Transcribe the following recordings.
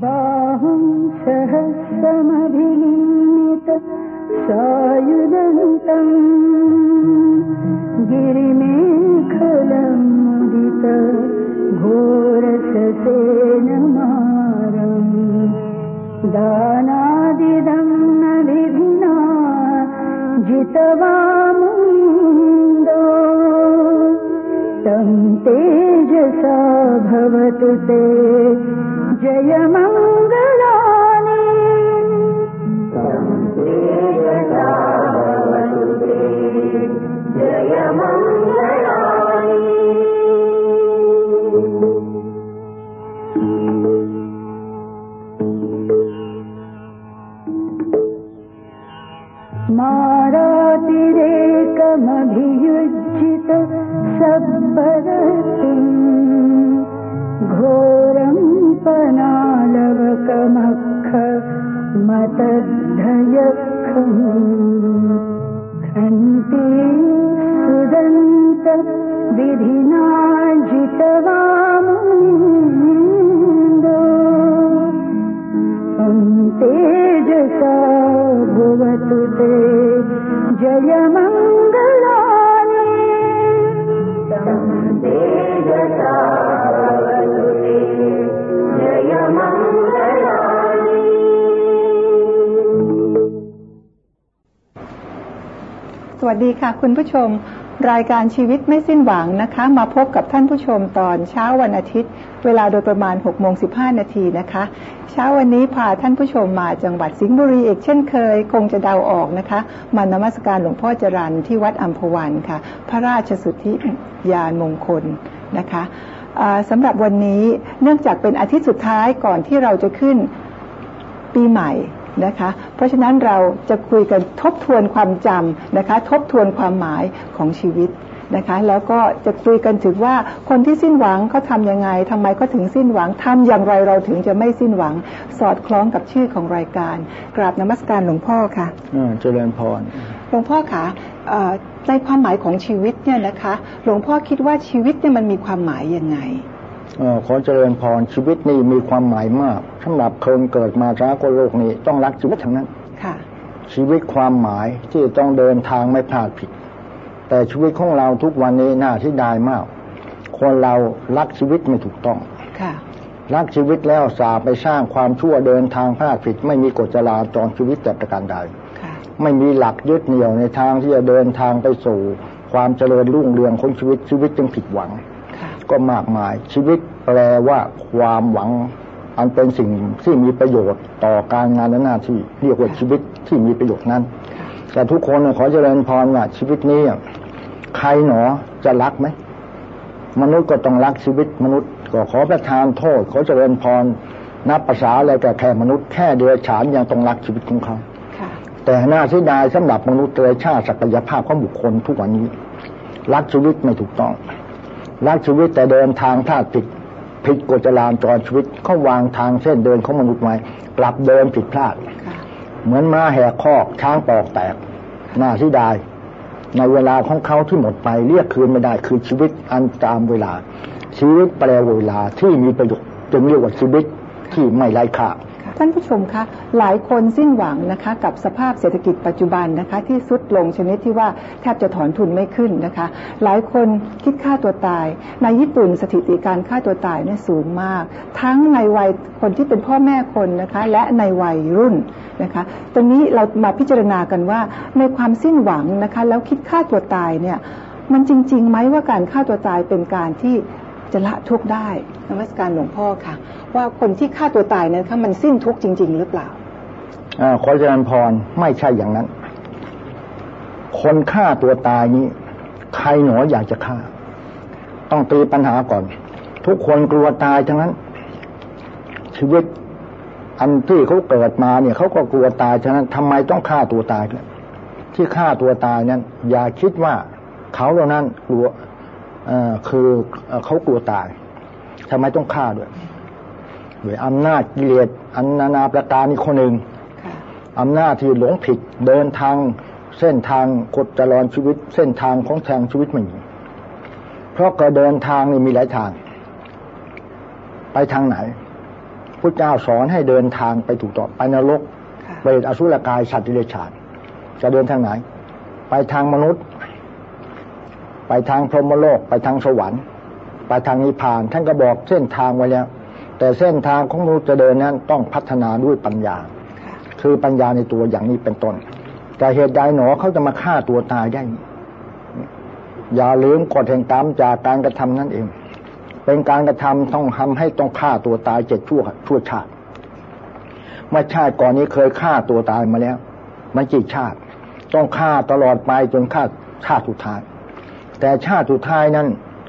बाहुं सहस्रमभिनिमित सायुधन्तम् गिरिमेखलमुदित घोरससेनमारम् दानादिदम् न विधिना जितवामुन्दो तं तेजसा भवतु ते Jayamam द्धयख सुदन्त विधिनार्जितवान् अन्तेजसा วัสดีค่ะ คุณผู้ชม รายการชีวิตไม่สิ้นหวังนะคะ มาพบกับท่านผู้ชมตอนเช้าวันอาทิตย์ เวลาโดยประมาณ6โมง15นาทีนะคะ เช้าวันนี้พาท่านผู้ชมมาจังหวัดสิงห์บุรีอีกเช่นเคย คงจะเดาออกนะคะ มานมัสการหลวงพ่อจรันที่วัดอัมพวันค่ะ พระราชสุทธิยานมงคลนะคะอ่าสำหรับวันนี้เนื่องจากเป็นอาทิตย์สุดท้ายก่อนที่เราจะขึ้นปีใหม่ นะคะ เพราะฉะนั้นเราจะคุยกันทบทวนความจำนะคะ ทบทวนความหมายของชีวิตนะคะ แล้วก็จะคุยกันถึงว่าคนที่สิ้นหวังเขาทำยังไงทำไมเขาถึงสิ้นหวังทำอย่างไรเราถึงจะไม่สิ้นหวัง สอดคล้องกับชื่อของรายการ กราบนมัสการหลวงพ่อค่ะอ่าเจริญพรหลวงพ่อคะเอ่อในความหมายของชีวิตเนี่ยนะคะ หลวงพ่อคิดว่าชีวิตเนี่ยมันมีความหมายยังไงเออขอเจริญพรชีวิตนี่มีความหมายมากสำหรับคนเกิดมาช้ากโลกนี้ต้องรักชีวิตทั้งนั้น ค่ะ ชีวิตความหมายที่ต้องเดินทางไม่พลาดผิด แต่ชีวิตของเราทุกวันนี้น่าที่ดายมาก คนเรารักชีวิตไม่ถูกต้อง ค่ะ รักชีวิตแล้วสาไปสร้างความชั่วเดินทางพลาดผิด ไม่มีกฎจราจรชีวิตแต่ประการใดค่ะไม่มีหลักยึดเหนี่ยวในทางที่จะเดินทางไปสู่ ความเจริญรุ่งเรืองของชีวิตชีวิตจึงผิดหวังค่ะ ก็มากมาย ชีวิตแปลว่าความหวัง อันเป็นสิ่งที่มีประโยชน์ต่อการงานและหน้าที่เรียกว่าชีวิตที่มีประโยชน์นั้น แต่ทุกคนขอเจริญพรว่าชีวิตนี้ใครหนอจะรักไหมมนุษย์ก็ต้องรักชีวิตมนุษย์ ก็ขอประทานโทษขอเจริญพรนับภาษาอะไรกับแค่มนุษย์แค่เดือฉานยังต้องรักชีวิตของเขาค่ะแต่น่าเสียดายสำหรับมนุษย์เลยชาติศักยภาพของบุคคลทุกวันนี้ รักชีวิตไม่ถูกต้อง รักชีวิตแต่เดินทางพลาดผิดผิดกฎจราจรชีวิตเขาวางทางเส้นเดินของมนุษย์ไว้กลับเดินผิดพลาด เหมือนม้าแหกคอกช้างปอกแตกน่าเสียดายในเวลาของเขาที่หมดไปเรียกคืนไม่ได้คือชีวิตอันตามเวลา ชีวิตแปลเวลาที่มีประโยชน์จึงเรียกว่าชีวิตที่ไม่ไร้ค่า ท่านผู้ชมคะหลายคนสิ้นหวังนะคะ กับสภาพเศรษฐกิจปัจจุบันนะคะ ที่สุดลงชนิดที่ว่าแทบจะถอนทุนไม่ขึ้นนะคะ หลายคนคิดฆ่าตัวตาย ในญี่ปุ่นสถิติการฆ่าตัวตายเนี่ยสูงมาก ทั้งในวัยคนที่เป็นพ่อแม่คนนะคะ และในวัยรุ่นนะคะตรงนี้เรามาพิจารณากันว่าในความสิ้นหวังนะคะ แล้วคิดฆ่าตัวตายเนี่ยมันจริงๆไหมว่าการฆ่าตัวตายเป็นการที่จะละทุกข์ได้นมัสการหลวงพ่อค่ะ ว่าคนที่ฆ่าตัวตายนั้นคะมันสิ้นทุกข์จริง ๆ หรือเปล่าอขอเจริญพรไม่ใช่อย่างนั้น คนฆ่าตัวตายนี้ ใครหนออยากจะฆ่า ต้องตีปัญหาก่อน ทุกคนกลัวตายทั้งนั้น ชีวิตอันที่เขาเกิดมาเนี่ยเขาก็กลัวตายฉะนั้นทำไมต้องฆ่าตัวตายเนี่ยที่ฆ่าตัวตายนั้น อย่าคิดว่าเขาเหล่านั้นกลัวเออคือเอ่อเขากลัวตายทำไมต้องฆ่าด้วย ด้วยอำนาจกิเลสอันนานาประการนี้คนหนึ่งค่ะอำนาจที่หลงผิดเดินทางเส้นทางกฎจราจรชีวิต เส้นทางของทางชีวิตไม่มีเพราะการเดินทางนี่มีหลายทาง ไปทางไหนไปพุทธเจ้าสอนให้เดินทางไปถูกต้องไปนรกค่ะเปรตอสุรกายสัตว์ดิเรกชานจะเดินทางไหน ไปทางมนุษย์ ไปทางพรหมโลก ไปทางสวรรค์ ไปทางนิพพาน ท่านก็บอกเส้นทางไว้แล้ว แต่เส้นทางของมนุษย์จะเดินนั้นต้องพัฒนาด้วยปัญญาค่ะคือปัญญาในตัวอย่างนี้เป็นต้น แต่เหตุใดหนอเขาจะมาฆ่าตัวตายได้ อย่าลืมกฎแห่งกรรมจากการกระทำนั่นเอง เป็นการกระทำต้องทำให้ต้องฆ่าตัวตายเจ็ดชั่วชั่วชาติเมื่อชาติก่อนนี้เคยฆ่าตัวตายมาแล้ว มันกี่ชาติ ต้องฆ่าตลอดไปจนฆ่าชาติสุดท้าย แต่ชาติสุดท้ายนั้น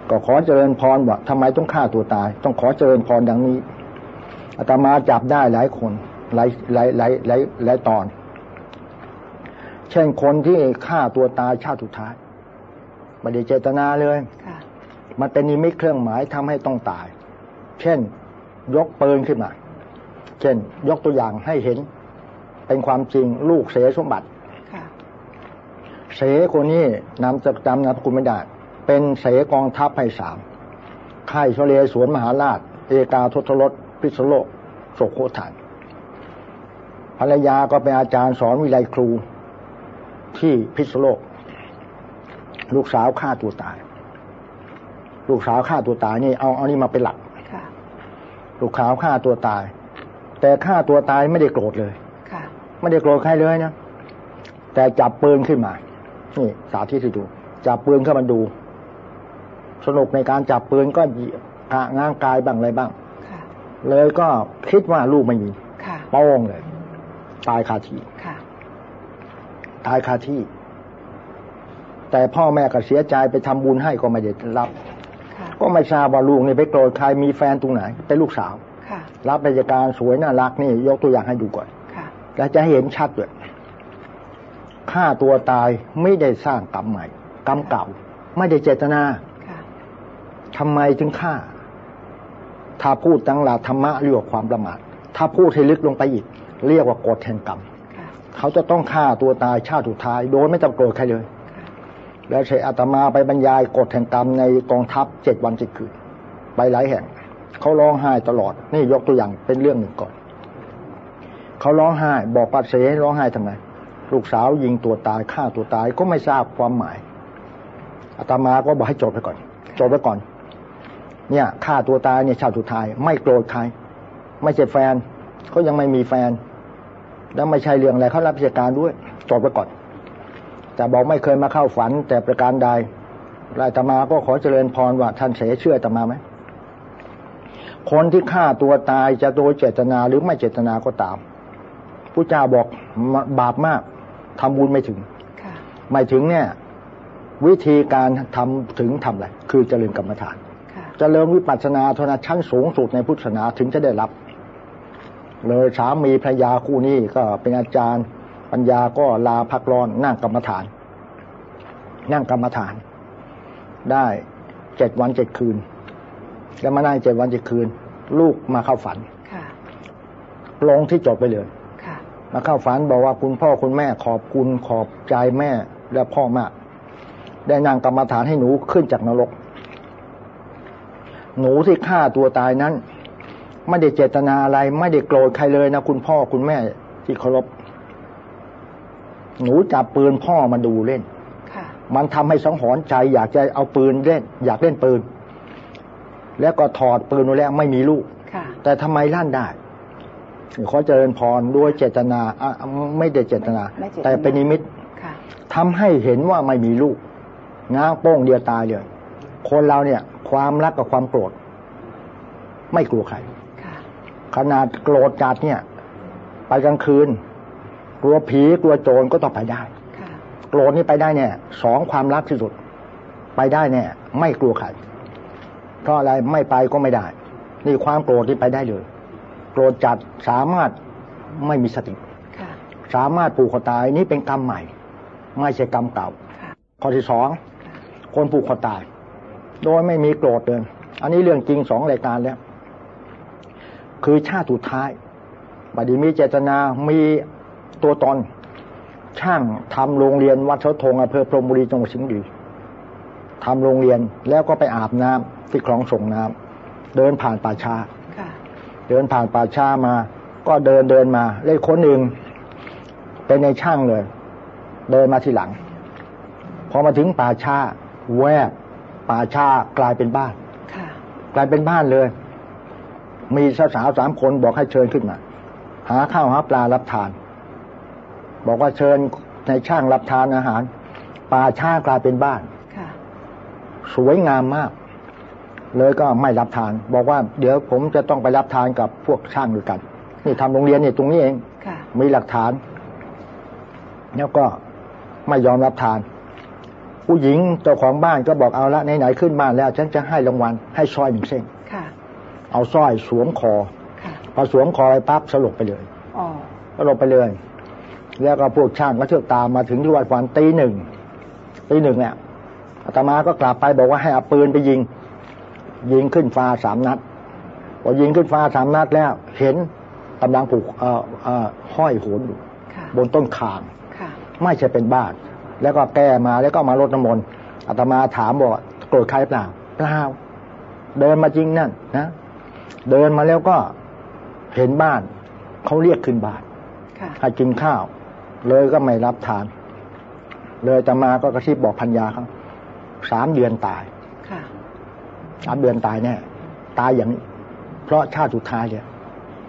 ก็ขอเจริญพรว่าทำไมต้องฆ่าตัวตาย ต้องขอเจริญพรดังนี้อาตมาจับได้หลายคนหลายหลายหลายหลายหลายตอน เช่นคนที่ฆ่าตัวตายชาติสุดท้ายไม่ได้เจตนาเลยค่ะมันเป็นนิมิตเครื่องหมายทำให้ต้องตาย เช่น ยกปืนขึ้นมา เช่น ยกตัวอย่างให้เห็น เป็นความจริงลูกเสสมบัติค่ะเสคนนี้นำจะจำนามสกุลไม่ได้ เป็นเสกองทัพให้สามค่ายชเลสวนมหาราช เอกาทศรสพิษณุโลกโศกโคฐานภรรยาก็เป็นอาจารย์สอนวิไลครูที่พิษณุโลก ลูกสาวฆ่าตัวตาย ลูกสาวฆ่าตัวตายนี่เอาเอานี่มาเป็นหลักค่ะลูกสาวฆ่าตัวตาย แต่ฆ่าตัวตายไม่ได้โกรธเลยค่ะไม่ได้โกรธใครเลยนะแต่จับปืนขึ้นมา นี่สาธิตให้ดู จับปืนเข้ามาดู สนุกในการจับปืนก็เหยียบกะง้างกายบ้างอะไรบ้างค่ะเลยก็คิดว่าลูกไม่มีค่ะโป้งเลย ตายคาที่ค่ะตายคาที่ แต่พ่อแม่ก็เสียใจไปทำบุญให้ก็ไม่ได้รับค่ะก็ไม่ทราบว่าลูกนี่ไปโกรธใครมีแฟนตรงไหนเป็นลูกสาวค่ะรับราชการสวยน่ารักนี่ ยกตัวอย่างให้ดูก่อนค่ะแล้วจะให้เห็นชัดด้วยฆ่าตัวตายไม่ได้สร้างกรรมใหม่ กรรมเก่า ไม่ได้เจตนาค่ะ ทำไมถึงฆ่า ถ้าพูดตั้งหลักธรรมะเรียกว่าความประมาท ถ้าพูดให้ลึกลงไปอีก เรียกว่ากฎแห่งกรรมค่ะเขาจะต้องฆ่าตัวตายชาติสุดท้าย โดยไม่ต้องโกรธใครเลยค่ะแล้วใช้อาตมาไปบรรยายกฎแห่งกรรมในกองทัพเจ็ดวันเจ็ดคืนไปหลายแห่ง เขาร้องไห้ตลอด นี่ยกตัวอย่างเป็นเรื่องหนึ่งก่อน เขาร้องไห้บอกปัดเสร้องไห้ทำไมลูกสาวยิงตัวตายฆ่าตัวตายก็ไม่ทราบความหมายอาตมาก็บอกให้จดไปก่อนจดไปก่อน เนี่ยฆ่าตัวตายเนี่ยชาติสุดท้าย ไม่โกรธใคร ไม่ใช่แฟนเขายังไม่มีแฟน แล้วไม่ใช่เรื่องอะไรเขารับราชการด้วยจดไปก่อนแต่บอกไม่เคยมาเข้าฝัน แต่ประการใดอาตมาก็ขอเจริญพรว่าท่านเสเชื่ออาตมาไหมคนที่ฆ่าตัวตายจะโดยเจตนาหรือไม่เจตนาก็ตามผู้เจ้าบอกบาปมากทำบุญไม่ถึงค่ะไม่ถึงเนี่ย วิธีการทำถึงทำอะไรคือเจริญกรรมฐานค่ะเจริญวิปัสสนาเท่านั้นชั้นสูงสุดในพุทธศาสนาถึงจะได้รับ เลยสามีภรรยาคู่นี้ก็เป็นอาจารย์ปัญญาก็ลาพักร้อนนั่งกรรมฐาน นั่งกรรมฐาน ได้เจ็ดวันเจ็ดคืน แล้วมานั่งเจ็ดวันเจ็ดคืน ลูกมาเข้าฝันค่ะลงที่จดไปเลยค่ะมาเข้าฝันบอกว่าคุณพ่อคุณแม่ขอบคุณขอบใจแม่และพ่อมาก ได้นั่งกรรมฐานให้หนูขึ้นจากนรก หนูที่ฆ่าตัวตายนั้น ไม่ได้เจตนาอะไร ไม่ได้โกรธใครเลยนะคุณพ่อคุณแม่ที่เคารพหนูจับปืนพ่อมาดูเล่นค่ะมันทำให้สังหรณ์ใจอยากจะเอาปืนเล่น อยากเล่นปืน แล้วก็ถอดปืนดูแล้วไม่มีลูกค่ะแต่ทำไมลั่นได้ขอเจริญพรด้วยเจตนาอะไม่ได้เจตนาไม่เจตนา แต่เป็นนิมิตค่ะทำให้เห็นว่าไม่มีลูกง้างโป้งเดียวตายเลย คนเราเนี่ย ความรักกับความโกรธ ไม่กลัวใครค่ะขนาดโกรธจัดเนี่ย ไปกลางคืน กลัวผีกลัวโจรก็ต้องไปได้ค่ะโกรธนี่ไปได้เนี่ยสองความรักที่สุด ไปได้เนี่ย ไม่กลัวใครเพราะอะไรไม่ไปก็ไม่ได้ นี่ความโกรธที่ไปได้เลย โกรธจัดสามารถไม่มีสติค่ะสามารถผูกคอตายนี่เป็นกรรมใหม่ ไม่ใช่กรรมเก่าค่ะข้อที่สองคนผูกคอตาย โดยไม่มีโกรธเลยอันนี้เรื่องจริงสองรายการแล้ว คือชาติสุดท้ายบัดนี้มีเจตนามีตัวตนช่างทำโรงเรียนวัดเสาธงอำเภอพรหมบุรีจังหวัดสิงห์บุรีทำโรงเรียนแล้วก็ไปอาบน้ำที่คลองส่งน้ำเดินผ่านป่าช้าค่ะเดินผ่านป่าช้ามา ก็เดินเดินมาเลยคนหนึ่งเป็นในช่างเลย เดินมาทีหลัง พอมาถึงป่าช้าแวบ ป่าช้ากลายเป็นบ้านค่ะกลายเป็นบ้านเลย มีสาวสาวสามคนบอกให้เชิญขึ้นมา หาข้าวหาปลารับทาน บอกว่าเชิญในช่างรับทานอาหาร ป่าช้ากลายเป็นบ้านค่ะสวยงามมาก เลยก็ไม่รับทาน บอกว่าเดี๋ยวผมจะต้องไปรับทานกับพวกช่างด้วยกัน นี่ทำโรงเรียนนี่ตรงนี้เองค่ะมีหลักฐาน แล้วก็ไม่ยอมรับทาน ผู้หญิงเจ้าของบ้านก็บอกเอาละไหนๆขึ้นบ้านแล้ว ฉันจะให้รางวัลให้สร้อยหนึ่งเส้นค่ะเอาสร้อยสวมคอค่ะพอสวมคอไปปั๊บสลบไปเลยอ๋อสลบไปเลย แล้วก็พวกช่างก็เชือกตามมาถึงที่วัดวันตีหนึ่งตีหนึ่งเนี่ยอาตมาก็กลับไปบอกว่าให้เอาปืนไปยิง ยิงขึ้นฟ้าสามนัดพอยิงขึ้นฟ้าสามนัดแล้ว เห็นกำลังผูกเอ่อเอ่อห้อยโหนอยู่ค่ะบนต้นขางค่ะไม่ใช่เป็นบ้าน แล้วก็แก้มาแล้วก็มาลดน้ำมนต์อาตมาถามบอกว่าโกรธใครเปล่าเปล่าเดินมาจริงนั่นนะเดินมาแล้วก็เห็นบ้านเขาเรียกขึ้นบ้านค่ะให้กินข้าว เลยก็ไม่รับทาน เลยอาตมาก็กระซิบบอกพัญญาเขาสามเดือนตายค่ะสามเดือนตายแน่ตายอย่างนี้ เพราะชาติสุดท้ายเนี่ย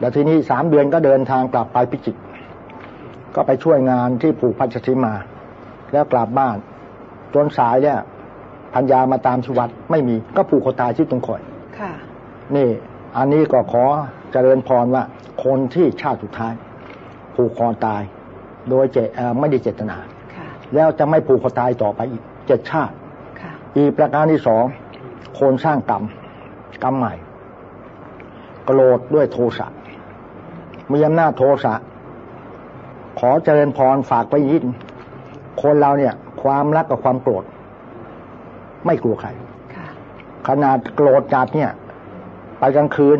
แล้วทีนี้สามเดือนก็เดินทางกลับไปพิจิตรก็ไปช่วยงานที่ผูกพันชติมา แล้วกลับบ้านจนสายเนี่ยพัญญามาตามชีวัดไม่มีก็ผูกคอตายที่ตรงคอยค่ะ นี่ อันนี้ก็ขอเจริญพรว่า คนที่ชาติสุดท้าย ผูกคอตาย โดยเจเอ่อไม่ได้เจตนาค่ะแล้วจะไม่ผูกคอตายต่อไปอีกเจ็ดชาติค่ะอีกประการที่สองคนสร้างกรรมกรรมใหม่ โกรธด้วยโทสะมีอำนาจโทสะขอเจริญพรฝากไปยิน คนเราเนี่ย ความรักกับความโกรธ ไม่กลัวใครค่ะขนาดโกรธจัดเนี่ย ไปกลางคืน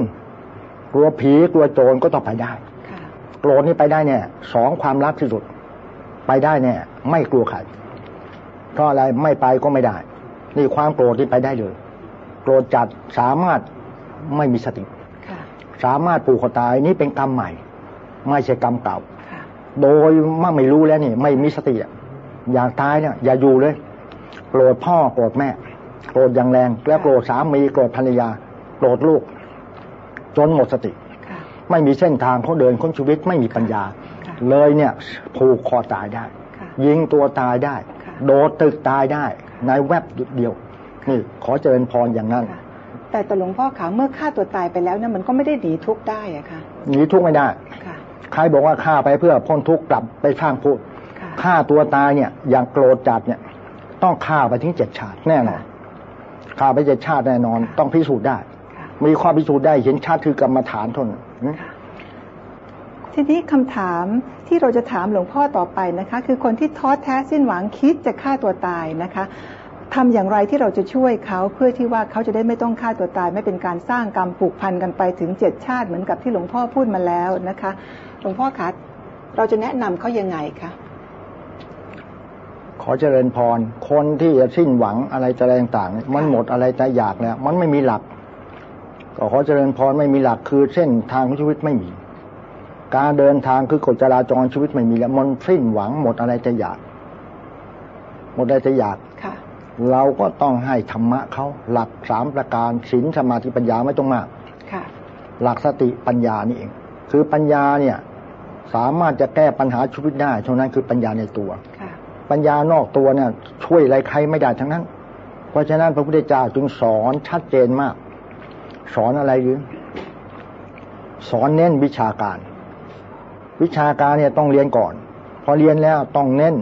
กลัวผีกลัวโจรก็ต้องไปได้ค่ะโกรธนี่ไปได้เนี่ยสองความรักที่สุด ไปได้เนี่ย ไม่กลัวใครเพราะอะไรไม่ไปก็ไม่ได้ นี่ความโกรธที่ไปได้เลย โกรธจัดสามารถไม่มีสติค่ะสามารถปลูกคอตายนี่เป็นกรรมใหม่ ไม่ใช่กรรมเก่าค่ะโดยมาไม่รู้แล้วนี่ ไม่มีสติ อะอยากตายเนี่ย อย่าอยู่เลยโกรธพ่อโกรธแม่โกรธอย่างแรง แล้วโกรธสามีโกรธภรรยาโกรธลูก จนหมดสติค่ะไม่มีเส้นทางเขาเดินคนชีวิตไม่มีปัญญาค่ะเลยเนี่ยผูกคอตายได้ค่ะยิงตัวตายได้ค่ะโดดตึกตายได้ ในแวบเดียว นี่ ขอเจริญพรอย่างนั้นค่ะแต่แต่หลวงพ่อขาเมื่อฆ่าตัวตายไปแล้วเนี่ยมันก็ไม่ได้หนีทุกข์ได้อะค่ะหนีทุกข์ไม่ได้ค่ะใครบอกว่าฆ่าไปเพื่อพ้นทุกข์กลับไปสร้างพูดค่ะ ฆ่าตัวตายเนี่ย อย่างโกรธจัดเนี่ย ต้องฆ่าไปถึงเจ็ดชาติแน่นอนฆ่าไปเจ็ดชาติแน่นอน ต้องพิสูจน์ได้ค่ะมีความพิสูจน์ได้เห็นชัดคือกรรมฐานเทานนค่ะทีนี้คำถามที่เราจะถามหลวงพ่อต่อไปนะคะ คือคนที่ท้อแท้สิ้นหวังคิดจะฆ่าตัวตายนะคะทำอย่างไรที่เราจะช่วยเขาเพื่อที่ว่าเขาจะได้ไม่ต้องฆ่าตัวตาย ไม่เป็นการสร้างกรรมผูกพันกันไปถึงเจ็ดชาติเหมือนกับที่หลวงพ่อพูดมาแล้วนะคะ หลวงพ่อคะเราจะแนะนำเขายังไงคะ ขอเจริญพร คนที่จะสิ้นหวังอะไรจะอะไรต่างๆเนี่ยมันหมดอะไรจะอยากแล้ว มันไม่มีหลัก ก็ขอเจริญพรไม่มีหลักคือเส้นทางของชีวิตไม่มี การเดินทางคือกฎจราจรชีวิตไม่มีแล้ว มันสิ้นหวังหมดอะไรจะอยาก หมดอะไรจะอยากค่ะเราก็ต้องให้ธรรมะเขาหลักสามประการศีลสมาธิปัญญาไม่ต้องมากค่ะหลักสติปัญญานี่เอง คือปัญญาเนี่ย สามารถจะแก้ปัญหาชีวิตได้เท่านั้นคือปัญญาในตัวค่ะ ปัญญานอกตัวเนี่ย ช่วยอะไรใครไม่ได้ทั้งนั้น เพราะฉะนั้นพระพุทธเจ้าจึงสอนชัดเจนมาก สอนอะไรหรือสอนเน้นวิชาการ วิชาการเนี่ยต้องเรียนก่อน พอเรียนแล้วต้องเน้น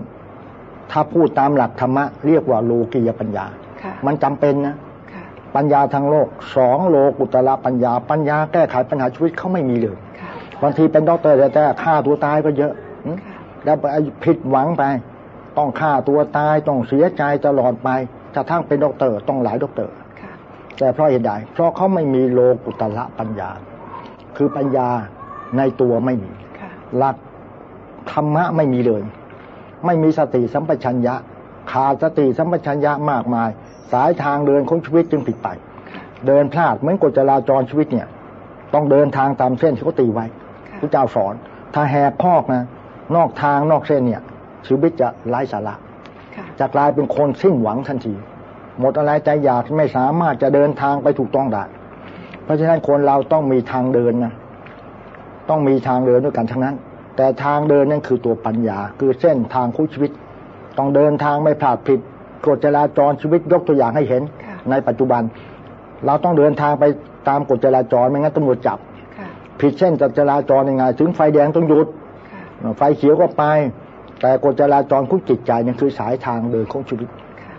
ถ้าพูดตามหลักธรรมะ เรียกว่าโลกียปัญญาค่ะมันจำเป็นนะค่ะปัญญาทางโลกสองโลกุตตรปัญญา ปัญญาแก้ไขปัญหาชีวิตเขาไม่มีเลยค่ะบางทีเป็นด็อกเตอร์แต่แต่ฆ่าตัวตายก็เยอะหึค่ะแล้วไปผิดหวังไป ต้องฆ่าตัวตายต้องเสียใจตลอดไปกระทั่งเป็นด็อกเตอร์ต้องหลายด็อกเตอร์ค่ะแต่เพราะเหตุใดเพราะเขาไม่มีโลกุตตรปัญญา คือปัญญาในตัวไม่มีค่ะหลักธรรมะไม่มีเลย ไม่มีสติสัมปชัญญะ ขาดสติสัมปชัญญะมากมาย สายทางเดินของชีวิตจึงผิดไปค่ะเดินพลาดเหมือนกฎจราจรชีวิตเนี่ย ต้องเดินทางตามเส้นที่เขาตีไว้ค่ะพระเจ้าสอน ถ้าแหกคอกนะนอกทางนอกเส้นเนี่ย ชีวิตจะไร้สาระค่ะจะกลายเป็นคนสิ้นหวังทันที หมดอะไรใจอยากไม่สามารถจะเดินทางไปถูกต้องได้ เพราะฉะนั้นคนเราต้องมีทางเดินนะต้องมีทางเดินด้วยกันทั้งนั้น แต่ทางเดินนั่นคือตัวปัญญา คือเส้นทางคู่ชีวิต ต้องเดินทางไม่พลาดผิดกฎจราจรชีวิตยกตัวอย่างให้เห็นค่ะในปัจจุบัน เราต้องเดินทางไปตามกฎจราจรไม่งั้นตำรวจจับค่ะผิดเส้นจราจรยังไง ถึงไฟแดงต้องหยุดค่ะไฟเขียวก็ไป แต่กฎจราจรของจิตใจเนี่ยคือสายทางเดินของชีวิตค่ะ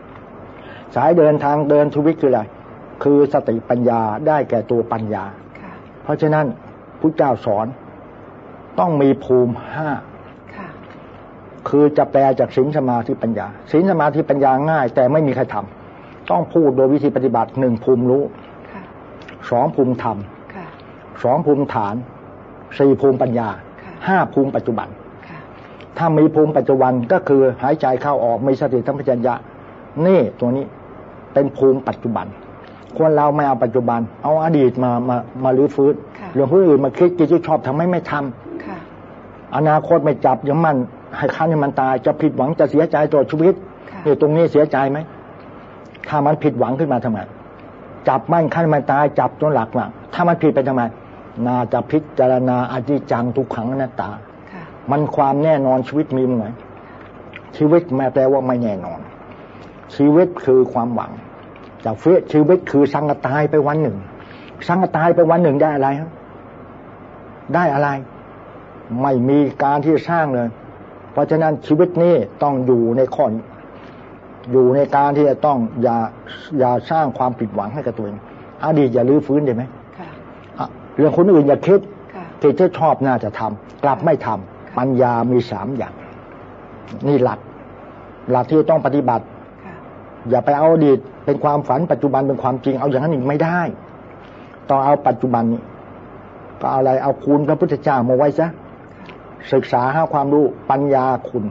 สายเดินทางเดินชีวิตคืออะไร คือสติปัญญาได้แก่ตัวปัญญาค่ะเพราะฉะนั้นพุทธเจ้าสอนต้องมีภูมิห้าค่ะคือจะแปลจากศีลสมาธิปัญญาศีลสมาธิปัญญาง่าย แต่ไม่มีใครทำต้องพูดโดยวิธีปฏิบัติหนึ่งภูมิรู้ค่ะสองภูมิธรรมค่ะสองภูมิฐานสี่ภูมิปัญญาค่ะห้าภูมิปัจจุบันค่ะ ถ้ามีภูมิปัจจุบันก็คือหายใจเข้าออกมีสติทั้งปัญญานี่ตัวนี้เป็นภูมิปัจจุบันคนเราไม่เอาปัจจุบัน เอาอดีตมามามาลื้อฟื้นค่ะเรื่องผู้อื่นมาคิดกิจที่ชอบทำให้ไม่ทำค่ะอนาคตไม่จับอยังมันให้คันให้มันตายจะผิดหวังจะเสียใจตลอดชีวิตค่ะนี่ตรงนี้เสียใจไหมถ้ามันผิดหวังขึ้นมาทำไมจับมันคันให้มันตายจับจนหลักหลักถ้ามันผิดไปทำไมนาจะพิจารณาอธิจังทุกขังอนัตตาค่ะ มันความแน่นอนชีวิตมีมั้ยไหมชีวิตแม้แปลว่าไม่แน่นอน ชีวิตคือความหวังจากเฟชีวิตคือสังกตายไปวันหนึ่ง สังกตายไปวันหนึ่งได้อะไรครับได้อะไร ไม่มีการที่สร้างเลย เพราะฉะนั้นชีวิตนี้ต้องอยู่ในข้อนี้อยู่ในการที่จะต้องอย่าอย่าสร้างความผิดหวังให้กับตัวเองอดีตอย่าลื้อฟื้นได้ไหมค่ะอะเรื่องคนอื่นอย่าคิดค่ะที่จะชอบน่าจะทำกลับไม่ทำ ปัญญามีสามอย่าง นี่หลัก หลักที่ต้องปฏิบัติค่ะอย่าไปเอาอดีตเป็นความฝันปัจจุบันเป็นความจริง เอาอย่างนั้นอีกไม่ได้ ต้องเอาปัจจุบันนี้ก็เอาอะไรเอาคุณพระพุทธเจ้ามาไว้ซะศึกษาหาความรู้ปัญญาคุณ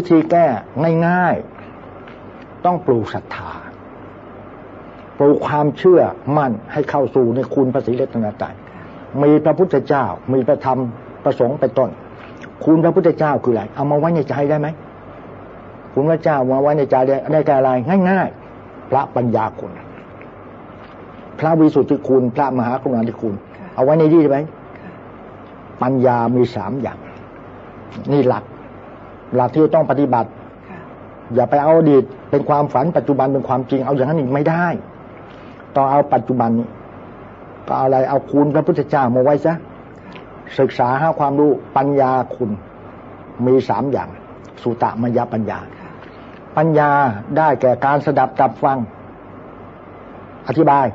วิธีแก้ง่ายๆ ต้องปลูกศรัทธา ปลูกความเชื่อมั่นให้เข้าสู่ในคุณพระศรีรัตนตรัยมีพระพุทธเจ้า มีพระธรรมประสงค์เป็นต้น คุณพระพุทธเจ้าคืออะไร เอามาไว้ในใจได้ไหม คุณพระเจ้ามาไว้ในใจได้ได้แก่อะไรง่าย ๆ พระปัญญาคุณ พระวิสุทธิคุณ พระมหากรุณาธิคุณค่ะเอาไว้ในที่ได้ไหมค่ะปัญญามีสามอย่าง นี่หลัก หลักที่ต้องปฏิบัติค่ะอย่าไปเอาอดีตเป็นความฝันปัจจุบันเป็นความจริง เอาอย่างนั้นอีกไม่ได้ ต้องเอาปัจจุบันนี้ก็เอาอะไรเอาคุณพระพุทธเจ้ามาไว้ซะศึกษาหาความรู้ปัญญาคุณมีสามอย่าง สุตมยปัญญาค่ะปัญญาได้แก่การสดับจับฟัง อธิบาย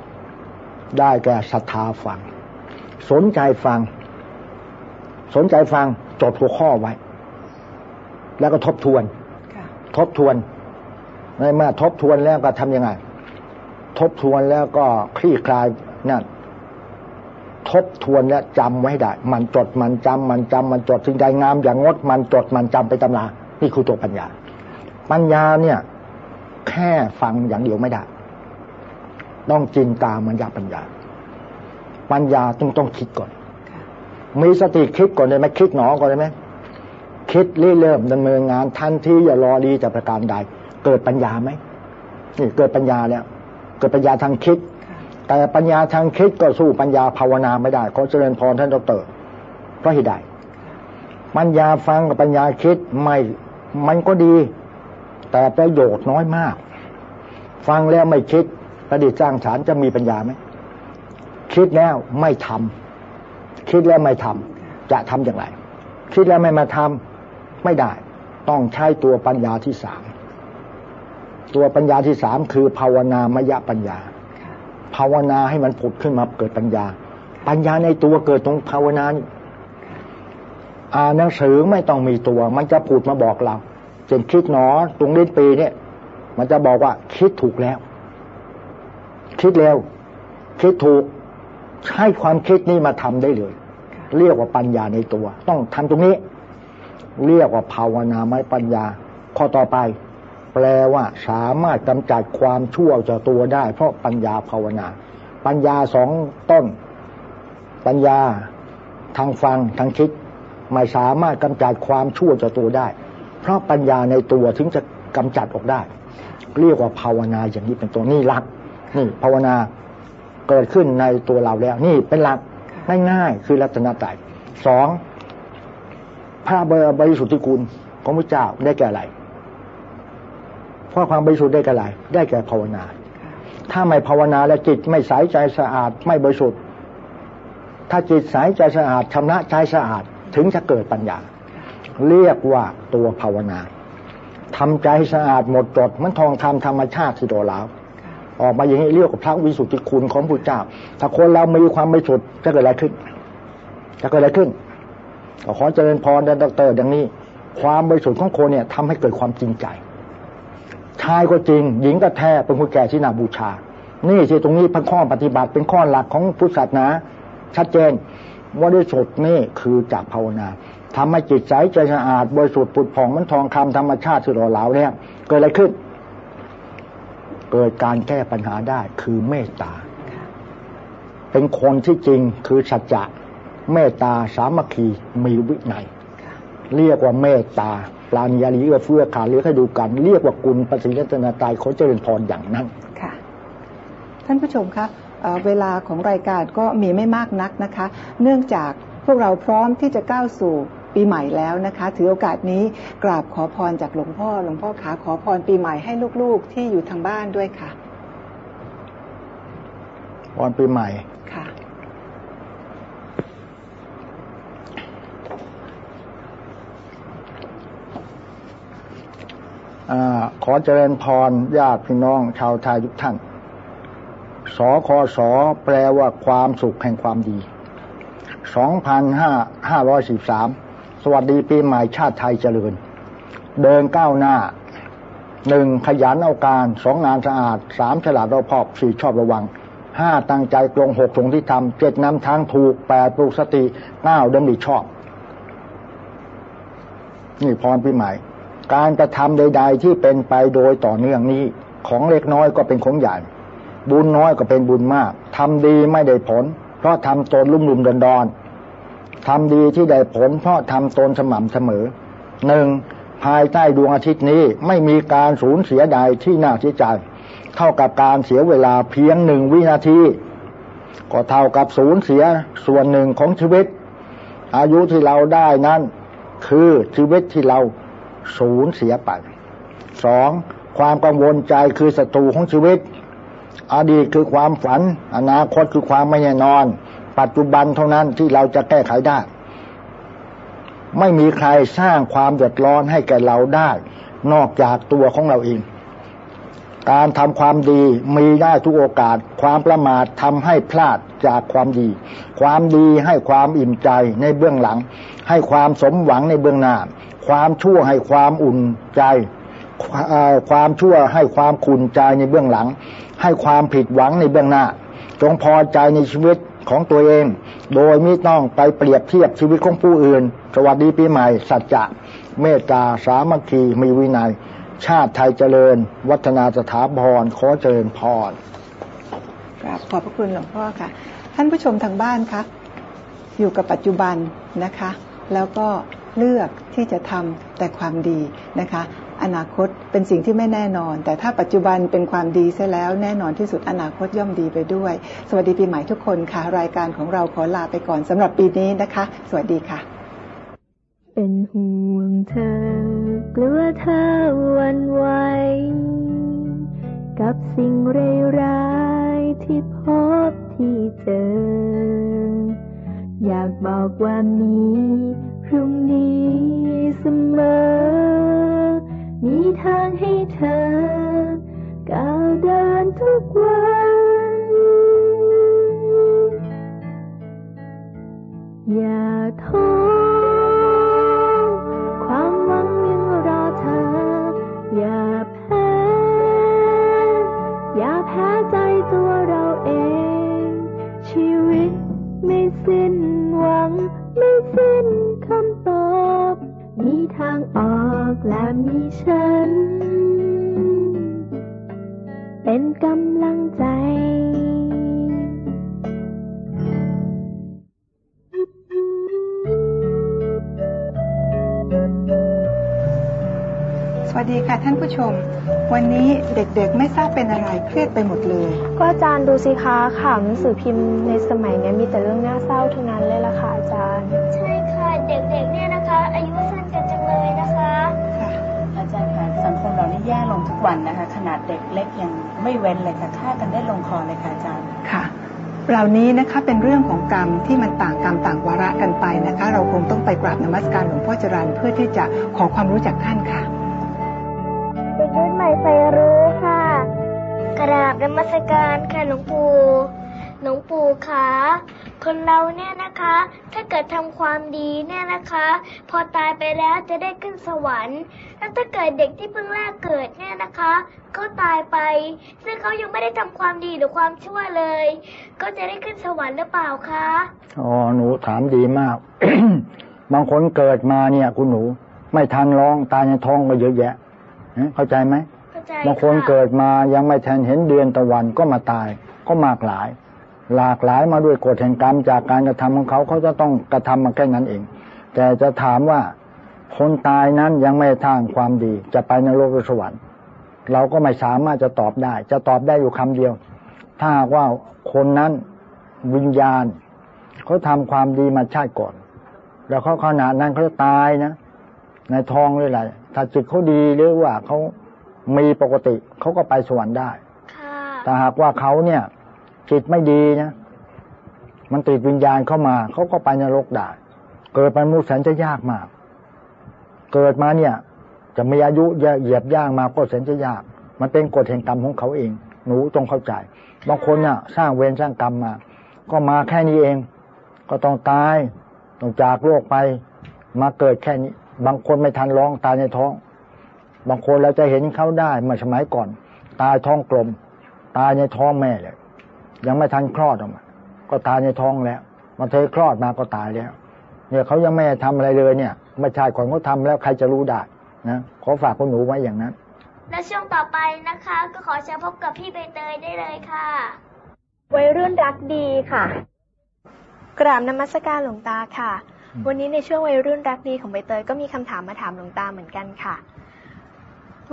ได้แก่ศรัทธาฟัง สนใจฟัง สนใจฟังจดหัวข้อไว้ แล้วก็ทบทวนค่ะทบทวนในเมื่อทบทวนแล้วก็ทำยังไง ทบทวนแล้วก็คลี่คลายนั่นทบทวนและจำไว้ได้ มันจดมันจำมันจำมันจดสิ่งใดงามอย่างงด มันจดมันจำไปตำรานี่คือตัวปัญญา ปัญญาเนี่ย แค่ฟังอย่างเดียวไม่ได้ ต้องจินตามันยาปัญญา ปัญญาต้องต้องคิดก่อนค่ะมีสติคิดก่อนได้ไหมคิดหนอก่อนได้ไหม คิดริเริ่มดำเนินงานทันทีอย่ารอดีจะประการใด เกิดปัญญาไหมนี่เกิดปัญญาแล้วเกิดปัญญาทางคิด แต่ปัญญาทางคิดก็สู้ปัญญาภาวนาไม่ได้ขอเจริญพรท่านดรเพราะเหตุใดปัญญาฟังกับปัญญาคิดไม่มันก็ดี แต่ประโยชน์น้อยมาก ฟังแล้วไม่คิดประดิษฐ์สร้างสารจะมีปัญญาไหมคิดแล้วไม่ทำคิดแล้วไม่ทำจะทำอย่างไร คิดแล้วไม่มาทำ ไม่ได้ ต้องใช้ตัวปัญญาที่สามตัวปัญญาที่สามคือภาวนามยปัญญาค่ะภาวนาให้มันผุดขึ้นมาเกิดปัญญา ปัญญาในตัวเกิดตรงภาวนานี่อ่านหนังสือไม่ต้องมีตัว มันจะผุดมาบอกเราเช่นคิดหนอตรงลิ้นปีเนี่ย มันจะบอกว่าคิดถูกแล้ว คิดเร็วคิดถูกใช้ความคิดนี่มาทำได้เลยค่ะเรียกว่าปัญญาในตัว ต้องทำตรงนี้ เรียกว่าภาวนาไม่ปัญญา ข้อต่อไป แปลว่าสามารถกำจัดความชั่วจากตัวได้ เพราะปัญญาภาวนา ปัญญาสองต้น ปัญญาทางฟังทางคิดไม่สามารถกำจัดความชั่วจากตัวได้ เพราะปัญญาในตัวถึงจะกำจัดออกได้ เรียกว่าภาวนาอย่างนี้เป็นตัวนี่หลักนี่ภาวนาเกิดขึ้นในตัวเราแล้ว นี่เป็นหลักง่ายๆคือรัตนตรัยสอง พระบริสุทธิคุณของพระเจ้าได้แก่อะไรเพราะความบริสุทธิ์ได้แก่อะไร ได้แก่ภาวนา ถ้าไม่ภาวนาแล้วจิตไม่ใสใจสะอาดไม่บริสุทธิ์ ถ้าจิตใสใจสะอาดชำระใจสะอาดถึงจะเกิดปัญญา เรียกว่าตัวภาวนาทำใจสะอาดหมดจดมันทองคำธรรมชาติที่โดลาวออกมาอย่างนี้เรียกว่าพระวิสุทธิคุณของพระเจ้า ถ้าคนเรามีความบริสุทธิ์จะเกิดอะไรขึ้น จะเกิดอะไรขึ้น ขอเจริญพรเดนดรดังนี้ ความบริสุทธิ์ของคนเนี่ยทำให้เกิดความจริงใจ ชายก็จริง หญิงก็แท้เป็นคนแก่ที่นาบูชา นี่สิตรงนี้พันข้อปฏิบัติเป็นข้อหลักของพุทธศาสนา ชัดเจนว่าบริสุทธิ์นี่คือจากภาวนาทำให้จิตใจใจสะอาดบริสุทธิ์ผุดผ่องมันทองคำธรรมชาติที่หล่อเหลาเนี่ย เกิดอะไรขึ้น เกิดการแก้ปัญหาได้คือเมตตา เป็นคนที่จริงคือสัจจะ เมตตาสามัคคีมีวินัยเรียกว่าเมตตาปราณียาลีเอื้อเฟื้อขาเลี้ยให้ดูกัน เรียกว่ากุลปฏิรัตนาตายเขาเจริญพรอย่างนั้นค่ะ ท่านผู้ชมครับเวลาของรายการก็มีไม่มากนักนะคะ เนื่องจากพวกเราพร้อมที่จะก้าวสู่ปีใหม่แล้วนะคะ ถือโอกาสนี้กราบขอพรจากหลวงพ่อหลวงพ่อขาขอพรปีใหม่ให้ลูกๆที่อยู่ทางบ้านด้วยค่ะพรปีใหม่ อขอเจริญพรญาติพี่น้องชาวไทยทุกท่าน สคสแปลว่าความสุขแห่งความดี 2,543 สวัสดีปีใหม่ชาติไทยเจริญ เดินก้าวหน้าหนึ่งขยันเอาการสองงานสะอาดสามฉลาดรอบคอบสี่ชอบระวังห้าตั้งใจตรงหกสงที่ทำเจ็ดนำทางถูกแปดปลูกสติเก้าดำริชอบ นี่พรปีใหม่ การกระทำใด ๆ ที่เป็นไปโดยต่อเนื่องนี้ ของเล็กน้อยก็เป็นของใหญ่ บุญน้อยก็เป็นบุญมากทำดีไม่ได้ผล เพราะทำตนลุ่มลุ่มดอนดอนทำดีที่ได้ผล เพราะทำตนสม่ำเสมอหนึ่งภายใต้ดวงอาทิตย์นี้ไม่มีการสูญเสียใดที่น่าเสียใจเท่ากับการเสียเวลาเพียงหนึ่งวินาที ก็เท่ากับสูญเสียส่วนหนึ่งของชีวิต อายุที่เราได้นั้น คือชีวิตที่เรา สูญเสียไปสองความกังวลใจคือศัตรูของชีวิต อดีตคือความฝัน อนาคตคือความไม่แน่นอน ปัจจุบันเท่านั้นที่เราจะแก้ไขได้ ไม่มีใครสร้างความเดือดร้อนให้แก่เราได้ นอกจากตัวของเราเอง การทำความดีมีได้ทุกโอกาส ความประมาททำให้พลาดจากความดี ความดีให้ความอิ่มใจในเบื้องหลัง ให้ความสมหวังในเบื้องหน้า ความชั่วให้ความอุ่นใจ ความชั่วให้ความขุนใจในเบื้องหลัง ให้ความผิดหวังในเบื้องหน้า จงพอใจในชีวิตของตัวเอง โดยไม่ต้องไปเปรียบเทียบชีวิตของผู้อื่น สวัสดีปีใหม่ สัจจะ เมตตา สามัคคี มีวินัย ชาติไทยเจริญ วัฒนาสถาพรขอเจริญพรกราบขอบพระคุณหลวงพ่อค่ะ ท่านผู้ชมทางบ้านคะอยู่กับปัจจุบันนะคะ แล้วก็ เลือกที่จะทำแต่ความดีนะคะ อนาคตเป็นสิ่งที่ไม่แน่นอน แต่ถ้าปัจจุบันเป็นความดีเสียแล้วแน่นอนที่สุดอนาคตย่อมดีไปด้วย สวัสดีปีใหม่ทุกคนค่ะ รายการของเราขอลาไปก่อนสำหรับปีนี้นะคะ สวัสดีค่ะ เป็นห่วงเธอกลัวเธอวันไหวกับสิ่งร้ายที่พบที่เจอ อยากบอกว่ามี พรุ่งนี้เสมอ มีทางให้เธอก้าวเดินทุกวันอย่าท้อความหวังยังรอเธอ อย่าแพ้ อย่าแพ้ใจตัวเราเอง ชีวิตไม่สิ้นหวัง ไมี ทางออกและมีฉัน เป็นกำลังใจสวัสดีค่ะท่านผู้ชม วันนี้เด็กๆไม่ทราบเป็นอะไรเครียดไปหมดเลย ก็อาจารย์ดูสิคะข่าวหนังสือพิมพ์ในสมัยเนี้ยมีแต่เรื่องน่าเศร้าทั้งนั้นเลย วันนะคะ ขนาดเด็กเล็กยังไม่เว้นเลยค่ะฆ่ากันได้ลงคอเลยค่ะอาจารย์ค่ะเหล่านี้นะคะเป็นเรื่องของกรรมที่มันต่างกรรมต่างวาระกันไปนะคะ เราคงต้องไปกราบนมัสการหลวงพ่อจรันเพื่อที่จะขอความรู้จากท่านค่ะเด็กรุ่นใหม่ใฝ่รู้ค่ะ กราบนมัสการค่ะหลวงปู่หลวงปู่คะคนเราเนี่ยนะคะ ถ้าเกิดทำความดีเนี่ยนะคะ พอตายไปแล้วจะได้ขึ้นสวรรค์แล้ว ถ้าเกิดเด็กที่เพิ่งแรกเกิดเนี่ยนะคะเขาตายไป ซึ่งเขายังไม่ได้ทำความดีหรือความชั่วเลย ก็จะได้ขึ้นสวรรค์หรือเปล่าคะอ๋อหนูถามดีมาก บางคนเกิดมาเนี่ย คุณหนู ไม่ทันร้องตายในท้องก็เยอะแยะเอ๊ะเข้าใจไหมเข้าใจบางคนะเกิดมายังไม่ทันเห็นเดือนตะวันก็มาตายก็มากหลาย หลากหลายมาด้วยกฎแห่งกรรมจากการกระทำของเขาเขาจะต้องกระทำมาแค่นั้นเอง แต่จะถามว่า คนตายนั้นยังไม่ทางความดี จะไปนรกหรือสวรรค์ เราก็ไม่สามารถจะตอบได้ จะตอบได้อยู่คำเดียว ถ้าหากว่าคนนั้นวิญญาณเขาทำความดีมาชาติก่อน แล้วเขาขนาดนั้นเขาจะตายนะในท้องหรืออะไรถ้าจิตเขาดีหรือว่าเขามีปกติเขาก็ไปสวรรค์ได้ค่ะแต่หากว่าเขาเนี่ย จิตไม่ดีนะมันติดวิญญาณเข้ามาเขาก็ไปนรกได้ เกิดเป็นมนุษย์แสนจะยากมาก เกิดมาเนี่ย จะมีอายุเหยียบย่างมาก็แสนจะยาก มันเป็นกฎแห่งกรรมของเขาเอง หนูต้องเข้าใจ บางคนเนี่ยสร้างเวรสร้างกรรมมา ก็มาแค่นี้เอง ก็ต้องตาย ต้องจากโลกไป มาเกิดแค่นี้ บางคนไม่ทันร้องตายในท้อง บางคนเราจะเห็นเขาได้เมื่อสมัยก่อน ตายท้องกลม ตายในท้องแม่เลย ยังไม่ทันคลอดออกมา ก็ตายในท้องแล้ว มาเธอคลอดมาก็ตายแล้ว เนี่ยเขายังไม่ได้ทำอะไรเลยเนี่ย ไม่ใช่คนเขาทำแล้วใครจะรู้ได้นะขอฝากคุณหนูไว้อย่างนั้น และช่วงต่อไปนะคะ ก็ขอเชิญพบกับพี่ใบเตยได้เลยค่ะวัยรุ่นรักดีค่ะ กราบนมัสการหลวงตาค่ะอืมวันนี้ในช่วงวัยรุ่นรักดีของใบเตยก็มีคำถามมาถามหลวงตาเหมือนกันค่ะ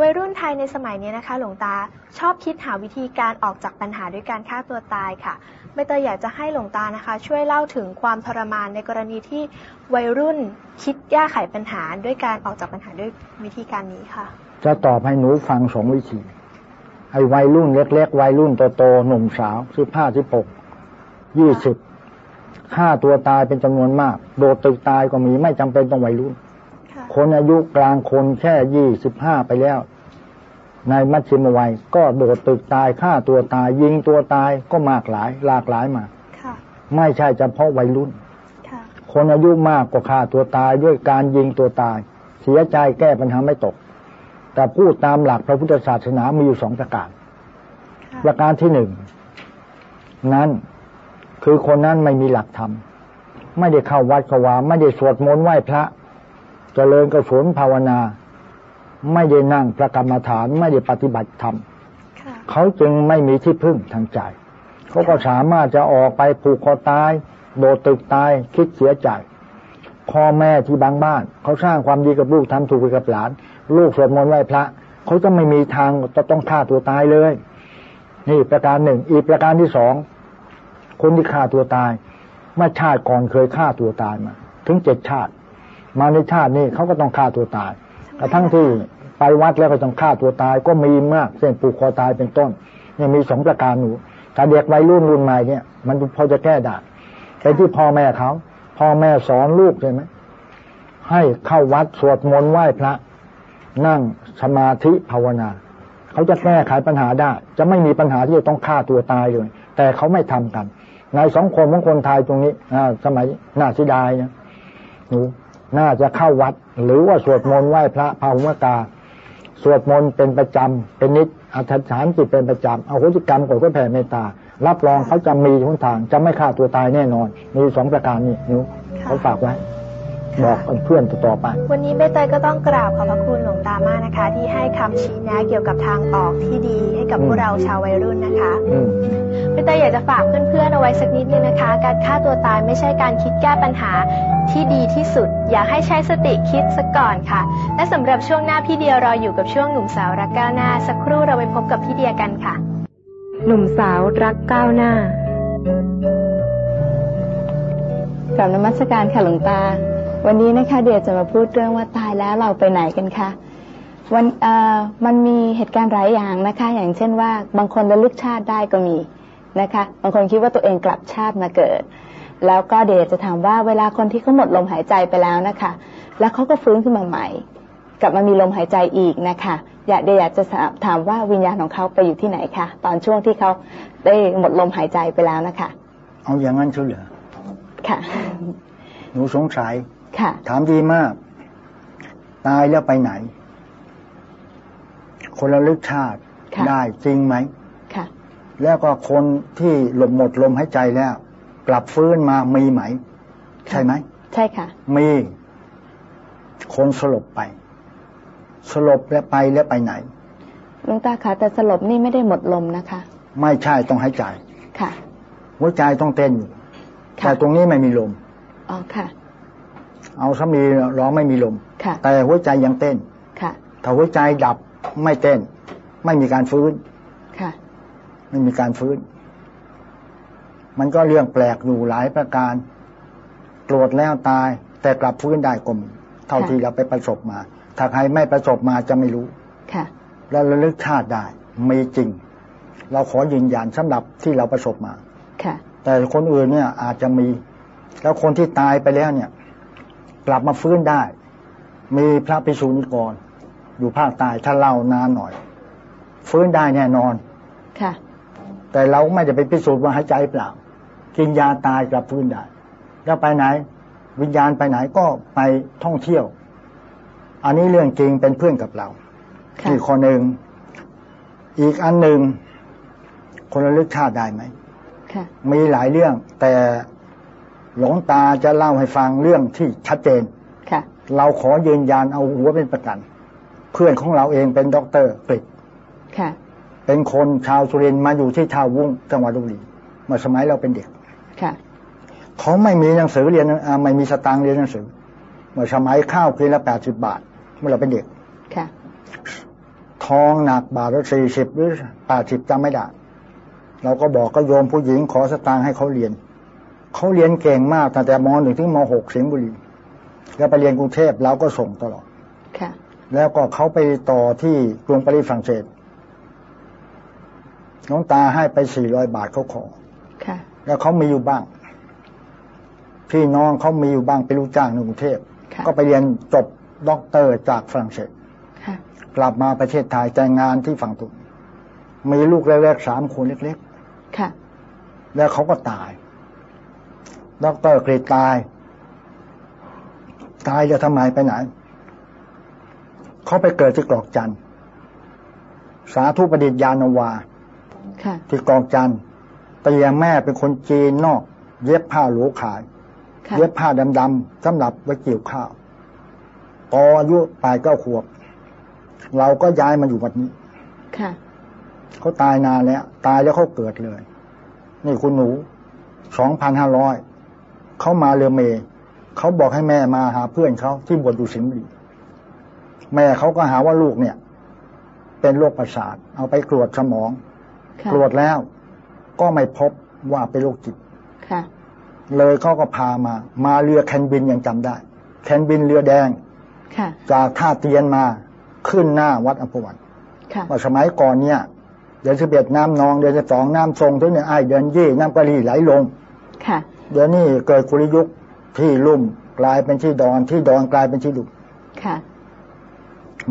วัยรุ่นไทยในสมัยนี้นะคะ หลวงตาชอบคิดหาวิธีการออกจากปัญหาด้วยการฆ่าตัวตายค่ะใบเตยอยากจะให้หลวงตานะคะ ช่วยเล่าถึงความทรมานในกรณีที่วัยรุ่นคิดแก้ไขปัญหาด้วยการออกจากปัญหาด้วยวิธีการนี้ค่ะ จะตอบให้หนูฟังสองวิธีไอ้วัยรุ่นเล็กๆวัยรุ่นโตๆหนุ่มสาวสิบห้าสิบหกยี่สิบฆ่าตัวตายเป็นจำนวนมาก โดดตึกตายก็มีไม่จำเป็นต้องวัยรุ่น ค่ะคนอายุกลางคนแค่ยี่สิบห้าไปแล้ว ในมัธยมวัย ก็โดดตึกตายฆ่าตัวตาย ยิงตัวตายก็มากหลาย หลากหลายมาค่ะไม่ใช่เฉพาะวัยรุ่นค่ะคนอายุมากก็ฆ่าตัวตายด้วยการยิงตัวตาย เสียใจแก้ปัญหาไม่ตก แต่พูดตามหลักพระพุทธศาสนามีอยู่สองประการค่ะประการที่หนึ่งนั้นคือคนนั้นไม่มีหลักธรรมไม่ได้เข้าวัดเข้าวาไม่ได้สวดมนต์ไหว้พระ เจริญกระสนภาวนา ไม่ได้นั่งประกรรมฐานไม่ได้ปฏิบัติธรรมค่ะเขาจึงไม่มีที่พึ่งทางใจ เขาก็สามารถจะออกไปผูกคอตาย โดดตึกตายคิดเสียใจพ่อแม่ที่บางบ้าน เขาสร้างความดีกับลูกทำถูกไปกับหลาน ลูกสวดมนต์ไหว้พระ เขาจะไม่มีทางจะต้องฆ่าตัวตายเลย นี่ประการหนึ่ง อีกประการที่สองคนที่ฆ่าตัวตายเมื่อชาติก่อนเคยฆ่าตัวตายมา ถึงเจ็ดชาติ มาในชาตินี้เขาก็ต้องฆ่าตัวตายกระทั่งที่ไปวัดแล้วก็ต้องฆ่าตัวตาย ก็มีมากเช่นผูกคอตายเป็นต้นเนี่ยมีสองประการหนูแต่เด็กวัยรุ่นรุ่นใหม่เนี่ย มันพอจะแก้ได้เป็นที่พ่อแม่เขาพ่อแม่สอนลูกใช่ไหมให้เข้าวัดสวดมนต์ไหว้พระ นั่งสมาธิภาวนา เขาจะแก้ไขปัญหาได้ จะไม่มีปัญหาที่จะต้องฆ่าตัวตายเลย แต่เขาไม่ทำกัน ในสังคมของคนไทยตรงนี้อสมัยน่าเสียดายนะหนู น่าจะเข้าวัด หรือว่าสวดมนต์ไหว้พระภาวนาสวดมนต์เป็นประจำเป็นนิดอธิษฐานจิตเป็นประจำเอาโหสิกรรมก่อนก็แผ่เมตตา รับรองเขาจะมีทุนทาง จะไม่ฆ่าตัวตายแน่นอน มีสองประการนี้นิ้วเขาฝากไว้ บอกกับเพื่อนต่อๆไป วันนี้ใบเตยก็ต้องกราบขอบพระคุณหลวงตามากนะคะ ที่ให้คำชี้แนะเกี่ยวกับทางออกที่ดีให้กับอืมพวกเราชาววัยรุ่นนะคะอืมใบเตยอยากจะฝากเพื่อนๆเอาไว้สักนิดนึงนะคะ การฆ่าตัวตายไม่ใช่การคิดแก้ปัญหาที่ดีที่สุด อยากให้ใช้สติคิดซะก่อนค่ะ และสำหรับช่วงหน้าพี่เดียรออยู่กับช่วงหนุ่มสาวรักก้าวหน้า สักครู่เราไปพบกับพี่เดียกันค่ะ หนุ่มสาวรักก้าวหน้ากลับนมัสการค่ะหลวงตา วันนี้นะคะเดี๋ยวจะมาพูดเรื่องว่าตายแล้วเราไปไหนกันคะวันเอ่อมันมีเหตุการณ์หลายอย่างนะคะ อย่างเช่นว่าบางคนระลึกชาติได้ก็มีนะคะบางคนคิดว่าตัวเองกลับชาติมาเกิด แล้วก็เดี๋ยวจะถามว่าเวลาคนที่เขาหมดลมหายใจไปแล้วนะคะ แล้วเขาก็ฟื้นขึ้นมาใหม่ กลับมามีลมหายใจอีกนะคะอยากเดี๋ยวอยากจะถามว่าวิญญาณของเขาไปอยู่ที่ไหนคะตอนช่วงที่เขาได้หมดลมหายใจไปแล้วนะคะ เอาอย่างนั้นเฉยเหรอค่ะหนูสงสัยค่ะ ถามดีมาก ตายแล้วไปไหน คนระลึกชาติค่ะได้จริงไหมค่ะแล้วก็คนที่หลบหมดลมหายใจแล้ว กลับฟื้นมามีไหม ใช่ไหม ใช่ค่ะ มี คนสลบไป สลบแล้วไปแล้วไปไหนหลวงตาคะแต่สลบนี่ไม่ได้หมดลมนะคะ ไม่ใช่ต้องหายใจ ค่ะหัวใจต้องเต้นอยู่ค่ะแต่ตรงนี้ไม่มีลมอ๋อค่ะ เอาสามีร้องไม่มีลมค่ะแต่หัวใจยังเต้นค่ะถ้าหัวใจดับไม่เต้น ไม่มีการฟื้นค่ะไม่มีการฟื้น มันก็เรื่องแปลกอยู่หลายประการตรวจแล้วตาย แต่กลับฟื้นได้ก็มีเท่าค่ะที่เราไปประสบมา ถ้าใครไม่ประสบมาจะไม่รู้ค่ะแล้วระลึกชาติได้มีจริง เราขอยืนยันสำหรับที่เราประสบมาค่ะแต่คนอื่นเนี่ยอาจจะมี แล้วคนที่ตายไปแล้วเนี่ย กลับมาฟื้นได้ มีพระภิกษุนิกร อยู่ภาคใต้ถ้าเล่านานหน่อย ฟื้นได้แน่นอนค่ะ แต่เราไม่จะไปพิสูจน์ว่าหายใจเปล่า กินยาตายกลับฟื้นได้ แล้วไปไหน วิญญาณไปไหนก็ไปท่องเที่ยว อันนี้เรื่องจริงเป็นเพื่อนกับเราค่ะอีกคนหนึ่งอีกอันหนึ่งคนระลึกชาติได้ไหมค่ะมีหลายเรื่องแต่ หลวงตาจะเล่าให้ฟังเรื่องที่ชัดเจนค่ะเราขอยืนยันเอาหัวเป็นประกัน เพื่อนของเราเองเป็นด็อกเตอร์กฤษค่ะเป็นคนชาวสุรินทร์มาอยู่ที่ท่าวุ้งจังหวัดลบุรีเมื่อสมัยเราเป็นเด็กค่ะเขาไม่มีหนังสือเรียนอ่าไม่มีสตางค์เรียนหนังสือ เมื่อสมัยข้าวกินละแปดสิบบาท เมื่อเราเป็นเด็กค่ะทองหนักบาทละสี่สิบหรือแปดสิบจำไม่ได้เราก็บอกก็โยมผู้หญิงขอสตางค์ให้เขาเรียน เขาเรียนเก่งมากตั้งแต่มหนึ่งถึงมหกสิงห์บุรี แล้วไปเรียนกรุงเทพเราก็ส่งตลอดค่ะแล้วก็เขาไปต่อที่กรุงปารีสฝรั่งเศสหลวงตาให้ไปสี่ร้อยบาทเขาขอค่ะแล้วเขามีอยู่บ้าง พี่น้องเขามีอยู่บ้างเป็นลูกจ้างในกรุงเทพค่ะก็ไปเรียนจบด็อกเตอร์จากฝรั่งเศสค่ะกลับมาประเทศไทยแต่งงานที่ฝั่งธนมีลูกเล็กๆสามคนเล็กค่ะๆแล้วเขาก็ตาย ด็อกเตอร์กฤษตาย ตายแล้วทำไมไปไหน เขาไปเกิดที่กรอกจันทร์สาธุประดิษฐ์ยานาวาค่ะที่กองจันทร์แต่ยังแม่เป็นคนจีนนอก เย็บผ้าหลูขายค่ะเย็บผ้าดำๆสำหรับไว้เกี่ยวข้าวพออายุแปดเก้าขวบ เราก็ย้ายมาอยู่วัดนี้ค่ะเขาตายนานแล้ว ตายแล้วเขาเกิดเลย นี่คุณหนูสองพันห้าร้อย เขามาเรือเมย์เขาบอกให้แม่มาหาเพื่อนเขาที่บวชอยู่สิงห์บุรีแม่เขาก็หาว่าลูกเนี่ย เป็นโรคประสาท เอาไปตรวจสมองค่ะตรวจแล้ว ก็ไม่พบว่าเป็นโรคจิตค่ะเลยเขาก็พามา มาเรือแคนบินยังจำได้ แคนบินเรือแดงค่ะจากท่าเตียนมาขึ้นหน้าวัดอภวันค่ะว่าสมัยก่อนเนี่ยเดือนสิบเอ็ดน้ำนองเดือนสิบสองน้ำทรงทุกเนี่ยไอายเดือนยี่น้ำกะลีไหลลงค่ะ เดี๋ยวนี้เกิดกุริยุคที่ลุ่มกลายเป็นที่ดอนที่ดอนกลายเป็นที่ลุ่มค่ะ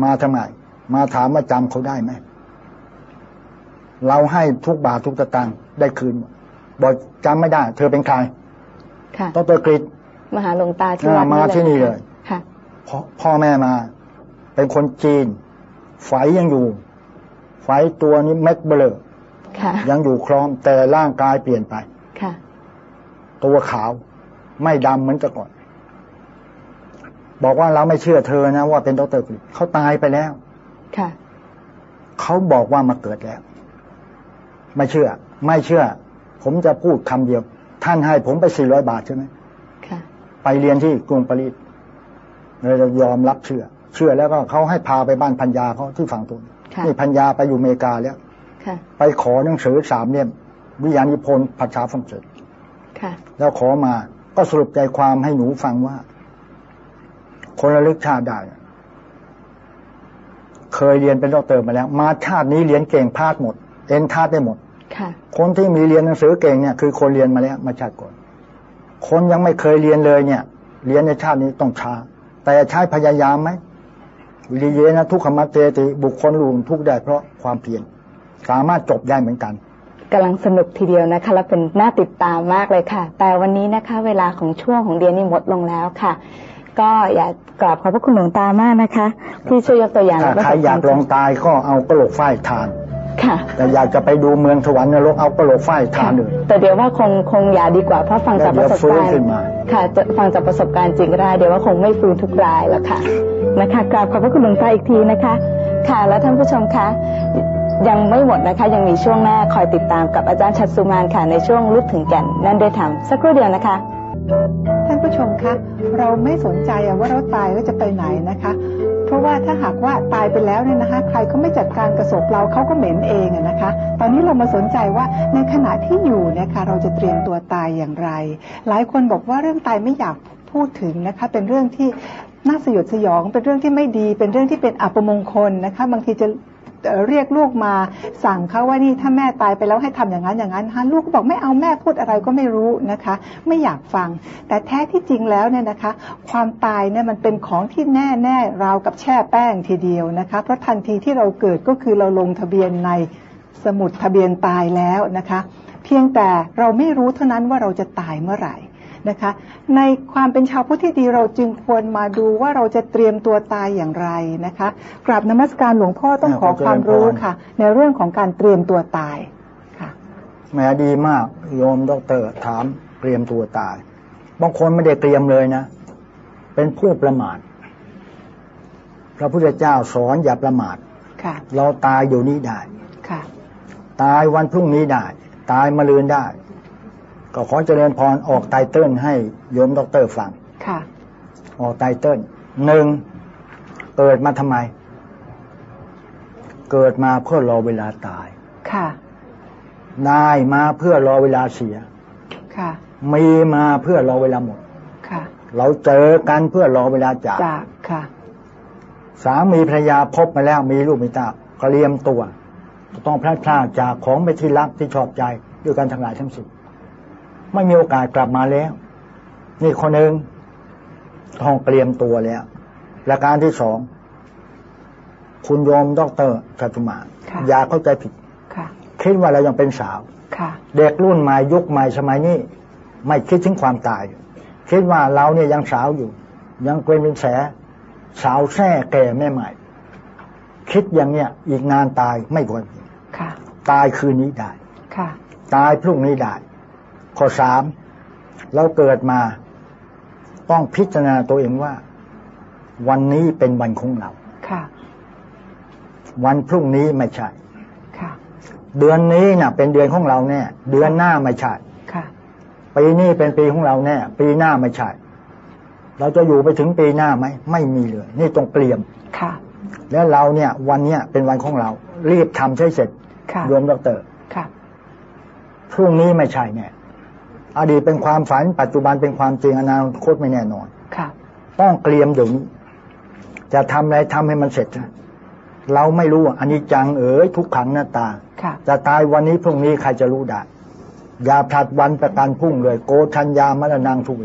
มาทำไมมาถามว่าจำเขาได้ไหมเราให้ทุกบาททุกสตางค์ได้คืนหมดบอกจำไม่ได้ เธอเป็นใครค่ะต้องตัวกรีดมาหาหลวงตาที่อ่าวัดมาที่นี่เลยค่ะพ่อพ่อแม่มา เป็นคนจีนไฝยังอยู่ไฝตัวนี้เม็ดเบลอค่ะยังอยู่คล้อมแต่ร่างกายเปลี่ยนไปค่ะ ตัวขาว ไม่ดำเหมือนแต่ก่อน บอกว่าเราไม่เชื่อเธอนะว่าเป็นดรกฤษเขาตายไปแล้ว ค่ะเขาบอกว่ามาเกิดแล้ว ไม่เชื่อ ไม่เชื่อ ผมจะพูดคำเดียว ท่านให้ผมไปสี่ร้อยบาทใช่ไหมค่ะ ไปเรียนที่กรุงปารีสเลยเรายอมรับเชื่อ เชื่อแล้วก็เขาให้พาไปบ้านพัญญาเขาที่ฝั่งตนค่ะนี่ภรรยาไปอยู่อเมริกาแล้วค่ะไปขอหนังสือสามเล่มวิทยานิพนธ์ภาษาฝรั่งเศสค่ะ แล้วขอมาก็สรุปใจความให้หนูฟังว่า คนระลึกชาติได้ เคยเรียนเป็นด็อกเตอร์มาแล้ว มาชาตินี้เรียนเก่งพลาดหมดเอ็นทรานซ์ได้หมดค่ะคนที่มีเรียนหนังสือเก่งเนี่ยคือคนเรียนมาแล้วมาชาติก่อนคนยังไม่เคยเรียนเลยเนี่ย เรียนในชาตินี้ต้องช้า แต่ใช้พยายามไหมวิริเยนะทุกขมัตเตติบุคคลลุงทุกข์ได้เพราะความเพียรสามารถจบได้เหมือนกัน กำลังสนุกทีเดียวนะคะ และเป็นน่าติดตามมากเลยค่ะ แต่วันนี้นะคะ เวลาของช่วงของเดียนนี่หมดลงแล้วค่ะ ก็อยากกราบขอบพระคุณหลวงตามากนะคะ ที่ช่วยยกตัวอย่างถ้าและใครอยากลองตายก็เอากระโหลกฝ้ายทานค่ะแต่อยากจะไปดูเมืองสวรรค์นรกเอากระโหลกฝ้ายทานเลยแต่เดี๋ยวว่าคงคงอย่าดีกว่าเพราะฟังจากประสบเดี๋ยวฟื้กานรขึ้นณ์มาค่ะจะฟังจากประสบการณ์จริงก็ได้เดี๋ยวว่าคงไม่ฟื้นทุกรายแล้วค่ะนะคะกราบขอบพระคุณหลวงตาอีกทีนะคะ ค่ะแล้วท่านผู้ชมคะ ยังไม่หมดนะคะ ยังมีช่วงหน้าคอยติดตามกับอาจารย์ชัดสุมานค่ะ ในช่วงลึกถึงแก่น นั่นได้ทำสักครู่เดียวนะคะ ท่านผู้ชมคะเราไม่สนใจว่าเราตายแล้วจะไปไหนนะคะ เพราะว่าถ้าหากว่าตายไปแล้วเนี่ยนะคะ ใครก็ไม่จัดการกระศพเราเขาก็เหม็นเองอะนะคะ ตอนนี้เรามาสนใจว่าในขณะที่อยู่เนะคะเราจะเตรียมตัวตายอย่างไร หลายคนบอกว่าเรื่องตายไม่อยากพูดถึงนะคะ เป็นเรื่องที่น่าสยดสยอง เป็นเรื่องที่ไม่ดี เป็นเรื่องที่เป็นอัปมงคลนะคะ บางทีจะ เรียกลูกมาสั่งเขาว่านี่ถ้าแม่ตายไปแล้วให้ทำอย่างนั้นอย่างนั้นฮะลูกก็บอกไม่เอาแม่พูดอะไรก็ไม่รู้นะคะ ไม่อยากฟัง แต่แท้ที่จริงแล้วเนี่ยนะคะ ความตายเนี่ยมันเป็นของที่แน่แน่ราวกับแช่แป้งทีเดียวนะคะ เพราะทันทีที่เราเกิดก็คือเราลงทะเบียนในสมุดทะเบียนตายแล้วนะคะ เพียงแต่เราไม่รู้เท่านั้นว่าเราจะตายเมื่อไหร่ นะคะ ในความเป็นชาวพุทธที่ดีเราจึงควรมาดูว่าเราจะเตรียมตัวตายอย่างไรนะคะกราบนมัสการหลวงพ่อต้องขอความรู้ค่ะ ในเรื่องของการเตรียมตัวตายค่ะแหมดีมากโยมด็อกเตอร์ถามเตรียมตัวตาย บางคนไม่ได้เตรียมเลยนะ เป็นผู้ประมาทพระพุทธเจ้าสอนอย่าประมาทค่ะเราตายอยู่นี้ได้ค่ะตายวันพรุ่งนี้ได้ ตายมะรืนได้ ก็ขอเจริญพรออก title ให้โยมด็อกเตอร์ฟังค่ะ ออก title หนึ่งเกิดมาทำไม เกิดมาเพื่อรอเวลาตาย ค่ะ ได้มาเพื่อรอเวลาเสีย ค่ะ มีมาเพื่อรอเวลาหมด ค่ะ เราเจอกันเพื่อรอเวลาจากจากค่ะ สามีภรรยาพบมาแล้วมีลูกมีเต้าก็เตรียมตัวต้องพลาดพลาดจากของไปนที่รักที่ชอบใจด้วยกันทั้งหลายทั้งสิ้น ไม่มีโอกาสกลับมาแล้ว นี่คนหนึ่งต้องเตรียมตัวแล้วและการที่สอง คุณโยมด็อกเตอร์ชัตุมาค่ะอย่าเข้าใจผิดค่ะคิดว่าเรายังเป็นสาวค่ะเด็กรุ่นใหม่ยุคใหม่สมัยนี้ ไม่คิดถึงความตาย คิดว่าเราเนี่ยยังสาวอยู่ ยังเป็นเป็นแส สาวแท้แก่แม่ใหม่ คิดอย่างเนี้ยอีกนานตายไม่พ้นค่ะตายคืนนี้ได้ค่ะตายพรุ่งนี้ได้ ข้อสามเราเกิดมาต้องพิจารณาตัวเองว่า วันนี้เป็นวันของเราค่ะ วันพรุ่งนี้ไม่ใช่ค่ะ เดือนนี้น่ะ เป็นเดือนของเราแน่เดือนหน้าไม่ใช่ค่ะปีนี้เป็นปีของเราแน่ปีหน้าไม่ใช่เราจะอยู่ไปถึงปีหน้าไหมไม่มีเลย นี่ต้องเตรียมค่ะ แล้วเราเนี่ย วันเนี้ยเป็นวันของเรา รีบทำใช้เสร็จค่ะโยมดอกเตอร์ค่ะพรุ่งนี้ไม่ใช่แน่ อดีตเป็นความฝัน ปัจจุบันเป็นความจริงอนาคตไม่แน่นอนค่ะต้องเตรียมเดี๋ยวนี้จะทำอะไรทำให้มันเสร็จนะเราไม่รู้อันนี้จังเอ๋ยทุกขังหน้าตาค่ะจะตายวันนี้พรุ่งนี้ใครจะรู้ได้อย่าผลัดวันประกันพรุ่งเลย โกชัญญามรณังทุกเว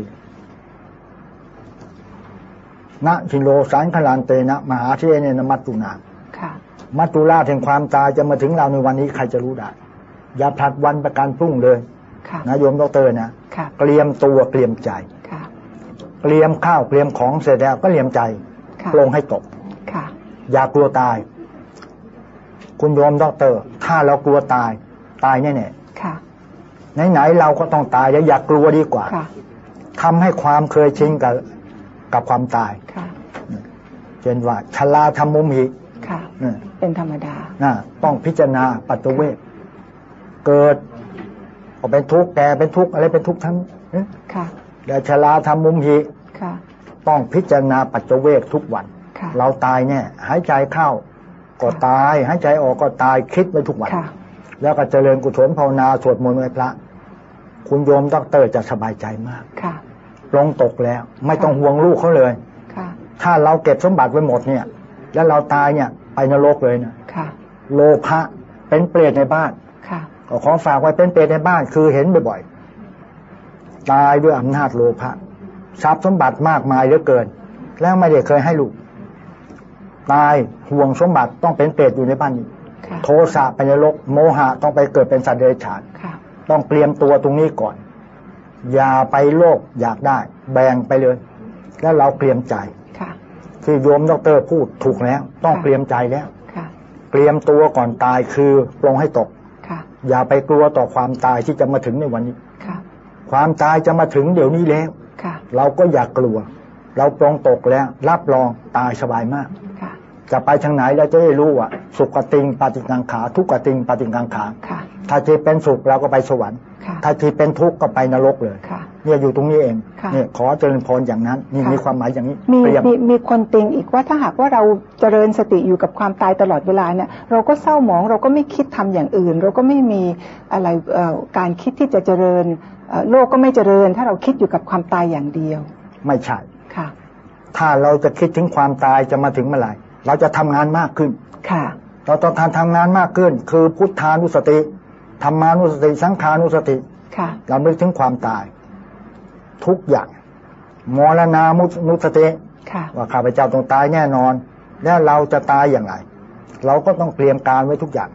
นะชิโลสันขลานเตนะ มหาเทเนนมัตตุนาค่ะมัตตุราชแห่งความตายจะมาถึงเราในวันนี้ใครจะรู้ได้ อย่าผลัดวันประกันพรุ่งเลยค่ะ นะโยมดอกเตอร์นะค่ะเตรียมตัวเตรียมใจค่ะเตรียมข้าวเตรียมของเสร็จแล้วก็เตรียมใจค่ะปลงให้ตกค่ะอย่ากลัวตาย คุณโยมดอกเตอร์ถ้าเรากลัวตาย ตายแน่ค่ะๆไหนๆเราก็ต้องตายแล้วอย่ากลัวดีกว่าค่ะทำให้ความเคยชินกับกับความตายค่ะเช่นว่าชราธัมโมมหิค่ะนะเป็นธรรมดานะต้องพิจารณาปัจจเวกเกิด ก็เป็นทุกข์แก่เป็นทุกข์อะไรเป็นทุกข์ทั้งเอ๊ะค่ะแต่ชลาธรรมุมหิค่ะ ต้องพิจารณาปัจจเวกทุกวันค่ะเราตายเนี่ย หายใจเข้าก็ตาย หายใจออกก็ตายคิดไว้ทุกวันค่ะแล้วก็เจริญกุศลภาวนาสวดมนต์ไหว้พระ คุณโยมด็อกเตอร์จะสบายใจมากค่ะปลงตกแล้ว ไม่ต้องห่วงลูกเขาเลยค่ะถ้าเราเก็บสมบัติไว้หมดเนี่ย แล้วเราตายเนี่ย ไปนรกเลยนะค่ะ โลภะเป็นเปรตในบ้านค่ะ ก็ขอฝากไว้เป็นเปรตในบ้านคือเห็นบ่อยๆตายด้วยอำนาจโลภะทรัพย์สมบัติมากมายเหลือเกิน แล้วไม่ได้เคยให้ลูก ตายห่วงสมบัติต้องเป็นเปรตอยู่ในบ้านนี้ค่ะโทสะไปนรกโมหะต้องไปเกิดเป็นสัตว์เดรัจฉานค่ะต้องเตรียมตัวตรงนี้ก่อน อย่าไปโลภอยากได้ แบ่งไปเลย แล้วเราเตรียมใจค่ะที่โยมดอกเตอรพูดถูกแล้ว ต้องค่ะเตรียมใจแล้วค่ะเตรียมตัวก่อนตายคือปลงให้ตกค่ะ อย่าไปกลัวต่อความตายที่จะมาถึงในวันนี้ค่ะความตายจะมาถึงเดี๋ยวนี้แล้วค่ะเราก็อย่ากลัว เราปลงตกแล้ว รับรองตายสบายมากค่ะจะไปทางไหนเราจะได้รู้ว่าสุขติงปฏิกังขา ทุกขติงปฏิกังขาค่ะถ้าที่เป็นสุขเราก็ไปสวรรค์ค่ะถ้าที่เป็นทุกข์ก็ไปนรกเลยค่ะ เนี่ยอยู่ตรงนี้เองค่ะเนี่ยขอเจริญพรอย่างนั้นนี่ค่ะมีความหมายอย่างนี้มีเปรียบมีมีคนติงอีกว่าถ้าหากว่าเราเจริญสติอยู่กับความตายตลอดเวลาเนี่ยเราก็เศร้าหมองเราก็ไม่คิดทำอย่างอื่น เราก็ไม่มีอะไรเอ่อการคิดที่จะเจริญเอ่อโลกก็ไม่เจริญ ถ้าเราคิดอยู่กับความตายอย่างเดียว ไม่ใช่ค่ะ ถ้าเราจะคิดถึงความตายจะมาถึงเมื่อไหร่เราจะทำงานมากขึ้นค่ะ เราต้องการทำงานมากขึ้น คือพุทธานุสติธรรมานุสติสังขานุสติค่ะเรานึกถึงความตาย ทุกอย่างมรณามุนุสติค่ะว่าข้าพเจ้าต้องตายแน่นอน แล้วเราจะตายอย่างไร เราก็ต้องเตรียมการไว้ทุกอย่าง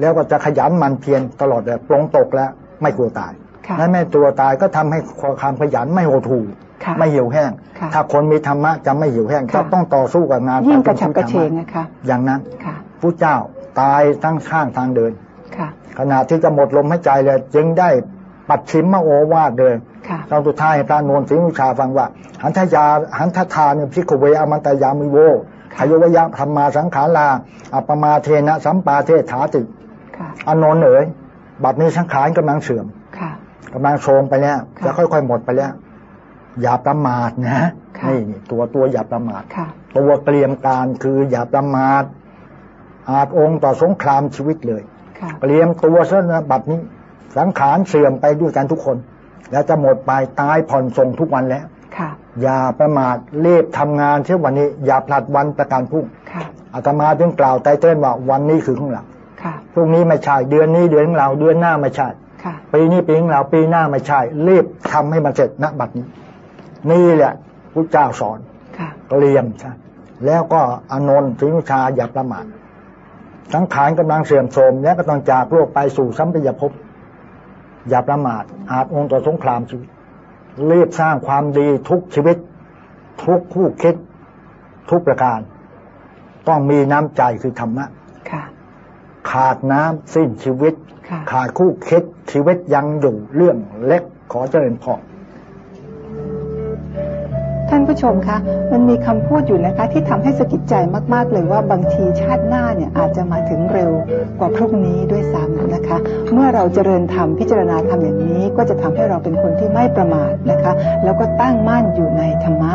แล้วก็จะขยันหมันเพียรตลอดเลยปลงตกแล้ว ไม่กลัวตายค่ะและไม่ตัวตายก็ทำให้ความขยันไม่โหดหู่ค่ะไม่เหี่ยวแห้งค่ะถ้าคนมีธรรมะจะไม่เหี่ยวแห้งค่ะจะต้องต่อสู้กับงานยิ่งกระตามฉับที่กระเฉงธมนะคะอย่างนั้นค่ะผู้เจ้าตายตั้งข้างทางเดินค่ะขณะที่จะหมดลมหายใจเลยจึงได้ ปัดชิมมโอวาดเลยค่ะตอนสุดท้ายให้พระนนท์ศรีนุชาฟังว่า หันทยาหันทธาเนี่ยพิกเวอมันตยามิโวขยวยะธรรมาสังขาราอัปปมาเทนะสัมปาเทถาติค่ะอานนท์เอ๋ยบัดนี้สังขารกำลังเสื่อมค่ะกำลังโทรมไปแล้วค่ะจะค่อยๆหมดไปแล้ว อย่าประมาทนะค่ะนี่นี่ตัวตัวอย่าประมาทค่ะตัวเตรียมการคืออย่าประมาทอาจองค์ต่อสงครามชีวิตเลยค่ะเตรียมตัวซะนะบัดนี้ สังขารเสื่อมไปด้วยกันทุกคน แล้วจะหมดไปตายผ่อนส่งทุกวันแล้วค่ะอย่าประมาทรีบทำงานเช่นวันนี้ อย่าผลัดวันประกันพรุ่งค่ะอาตมาจึงกล่าวไตเติ้ลว่าวันนี้คือของเราค่ะพรุ่งนี้ไม่ใช่เดือนนี้เดือนของเราเดือนหน้าไม่ใช่ค่ะปีนี้ปีของเราปีหน้าไม่ใช่รีบทำให้มันเสร็จณบัดนี้ นี่แหละพุทธเจ้าสอนค่ะเตรียมใช่แล้วก็อานนท์ศรีนุชาอย่าประมาทสังขารกำลังเสื่อมโทรมและก็ต้องจากโลกไปสู่สัมปยภพ อย่าประมาทอาจองค์ต่อสงครามชีวิตรีบสร้างความดีทุกชีวิต ทุกคู่คิด ทุกประการ ต้องมีน้ำใจคือธรรมะค่ะขาดน้ำสิ้นชีวิตค่ะขาดคู่คิดชีวิตยังอยู่เรื่องเล็กขอเจริญพร ท่านผู้ชมคะ มันมีคำพูดอยู่นะคะ ที่ทำให้สะกิดใจมาก ๆ เลยว่าบางทีชาติหน้าเนี่ยอาจจะมาถึงเร็วกว่าพรุ่งนี้ด้วยซ้ำนะคะ เมื่อเราเจริญธรรมพิจารณาธรรมอย่างนี้ ก็จะทำให้เราเป็นคนที่ไม่ประมาทนะคะ แล้วก็ตั้งมั่นอยู่ในธรรมะ